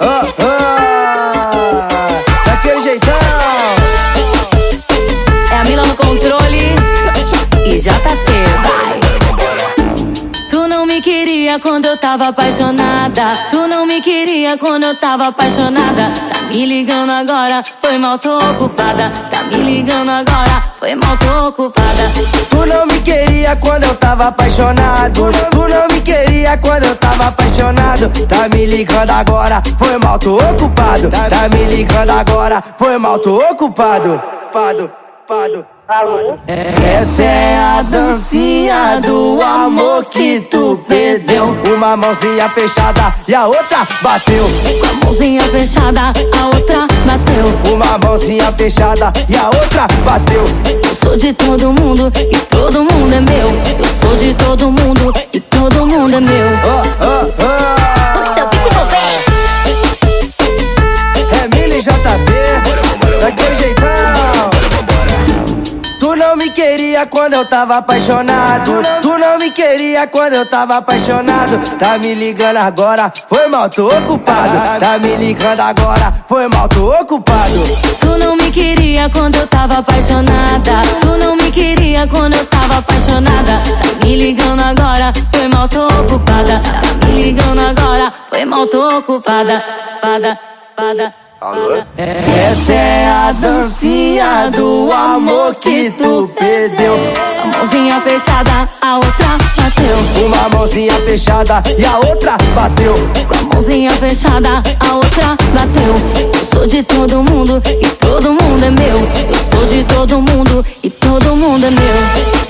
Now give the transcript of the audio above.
ah, ah, daquele jeitão. É a Mila no controle e JT, vai. Tu não me queria quando eu tava apaixonada. Tu não me queria quando eu tava apaixonada. Tá me ligando agora, foi mal, tô ocupada. Tá me ligando agora, foi mal, tô ocupada. Tu não me queria quando eu tava apaixonado. Tu não me queria quando eu tava apaixonado. Tá me ligando agora, foi mal, tô ocupado. Tá me ligando agora, foi mal, tô ocupado. Pado, pado. Alô? Essa é a dancinha do amor que tu perdeu. Uma mãozinha fechada e a outra bateu. Com a mãozinha fechada, a outra bateu. Uma mãozinha fechada e a outra bateu. Eu sou de todo mundo e todo mundo é meu. Eu sou de todo mundo e todo mundo é meu. Oh, oh, oh. Porque seu pique for É Mili JB, daquele jeitão. Tu não me queria quando eu tava apaixonado. Tu não me queria quando eu tava apaixonado. Tá me ligando agora, foi mal, tô ocupado. Tá me ligando agora, foi mal, tô ocupado. Tu não me queria quando eu tava apaixonada. Tu não me queria quando eu tava apaixonada. Tá me ligando agora, foi mal, tô ocupada. Tá me ligando agora, foi mal, tô ocupada. Pada, pada. Alô? Essa é a dancinha do amor que tu perdeu. A mãozinha fechada, a outra bateu. Uma mãozinha fechada e a outra bateu. Com a mãozinha fechada, a outra bateu. Eu sou de todo mundo e todo mundo é meu. Eu todo mundo é meu.